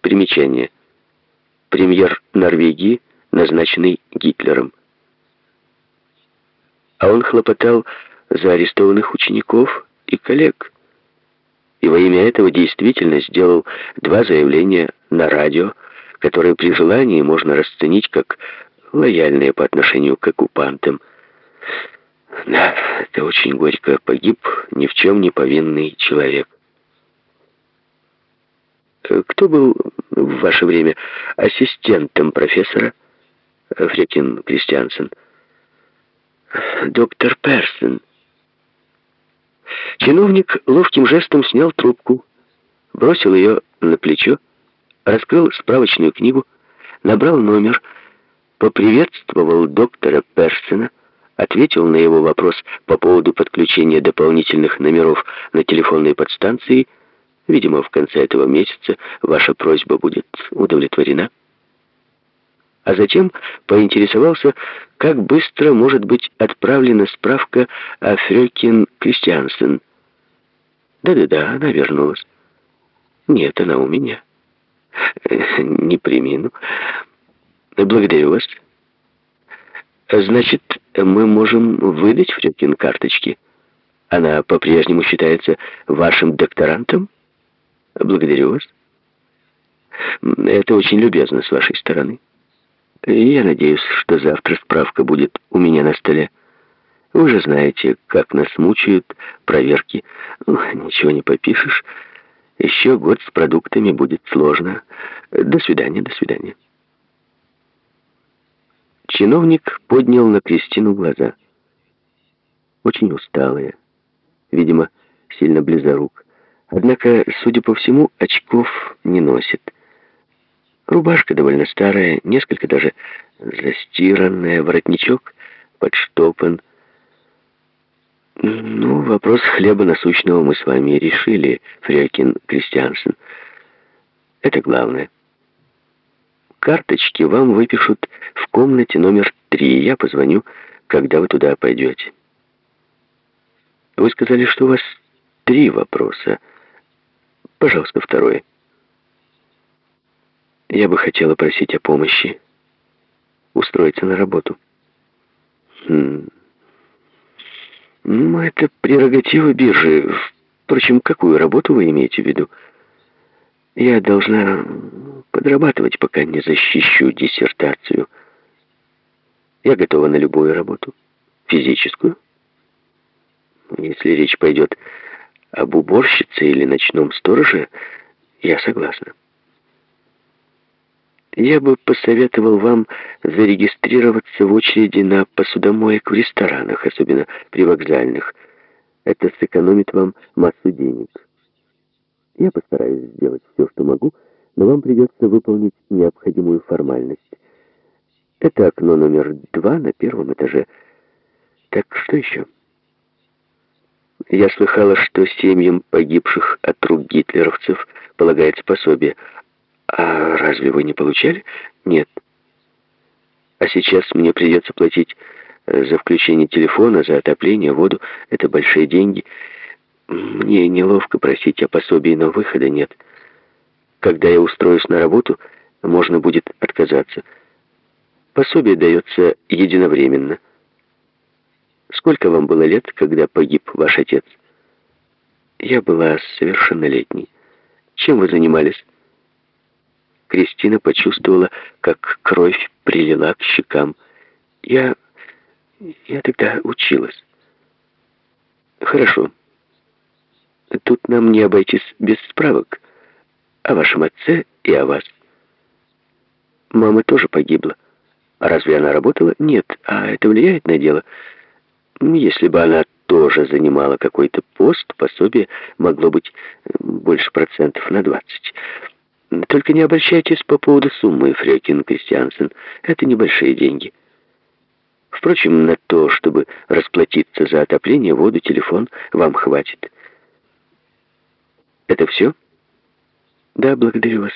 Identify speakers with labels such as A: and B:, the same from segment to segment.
A: Примечание. Премьер Норвегии, назначенный Гитлером. А он хлопотал за арестованных учеников и коллег. И во имя этого действительно сделал два заявления на радио, которые при желании можно расценить как лояльные по отношению к оккупантам. Да, это очень горько. Погиб ни в чем не повинный человек. Кто был в ваше время ассистентом профессора Фрекин Кристиансен? Доктор Персон. Чиновник ловким жестом снял трубку, бросил ее на плечо, раскрыл справочную книгу, набрал номер, поприветствовал доктора Персона, ответил на его вопрос по поводу подключения дополнительных номеров на телефонные подстанции. Видимо, в конце этого месяца ваша просьба будет удовлетворена. А затем поинтересовался, как быстро может быть отправлена справка о Фрёкин Кристиансен. Да-да-да, она вернулась. Нет, она у меня. Не примину. Благодарю вас. Значит, мы можем выдать Фрёкин карточки. Она по-прежнему считается вашим докторантом? Благодарю вас. Это очень любезно с вашей стороны. Я надеюсь, что завтра справка будет у меня на столе. Вы же знаете, как нас мучают проверки. Ну, ничего не попишешь. Еще год с продуктами будет сложно. До свидания, до свидания. Чиновник поднял на Кристину глаза. Очень усталые. Видимо, сильно близорук. Однако, судя по всему, очков не носит. Рубашка довольно старая, несколько даже застиранная, воротничок подштопан. Ну, вопрос хлеба насущного мы с вами решили, Фрякин Кристиансен. Это главное. Карточки вам выпишут в комнате номер три. Я позвоню, когда вы туда пойдете. Вы сказали, что у вас три вопроса. Пожалуйста, второй. Я бы хотела просить о помощи. Устроиться на работу. Хм. Ну, это прерогатива биржи. Впрочем, какую работу вы имеете в виду? Я должна подрабатывать, пока не защищу диссертацию. Я готова на любую работу. Физическую. Если речь пойдет об уборщице или ночном стороже, я согласна. Я бы посоветовал вам зарегистрироваться в очереди на посудомоек в ресторанах, особенно при вокзальных. Это сэкономит вам массу денег. Я постараюсь сделать все, что могу, но вам придется выполнить необходимую формальность. Это окно номер два на первом этаже. Так что еще? Я слыхала, что семьям погибших от рук гитлеровцев полагается пособие, «А разве вы не получали?» «Нет». «А сейчас мне придется платить э, за включение телефона, за отопление, воду. Это большие деньги. Мне неловко просить о пособии, но выхода нет. Когда я устроюсь на работу, можно будет отказаться. Пособие дается единовременно. Сколько вам было лет, когда погиб ваш отец?» «Я была совершеннолетней. Чем вы занимались?» Кристина почувствовала, как кровь прилила к щекам. «Я... я тогда училась». «Хорошо. Тут нам не обойтись без справок о вашем отце и о вас. Мама тоже погибла. А разве она работала? Нет. А это влияет на дело? Если бы она тоже занимала какой-то пост, пособие могло быть больше процентов на двадцать. Только не обольщайтесь по поводу суммы, Фрекин Кристиансен. Это небольшие деньги. Впрочем, на то, чтобы расплатиться за отопление, воду, телефон, вам хватит. Это все? Да, благодарю вас.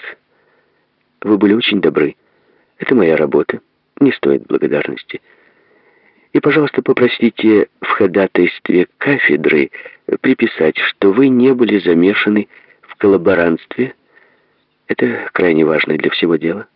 A: Вы были очень добры. Это моя работа. Не стоит благодарности. И, пожалуйста, попросите в ходатайстве кафедры приписать, что вы не были замешаны в коллаборантстве Это крайне важно для всего дела.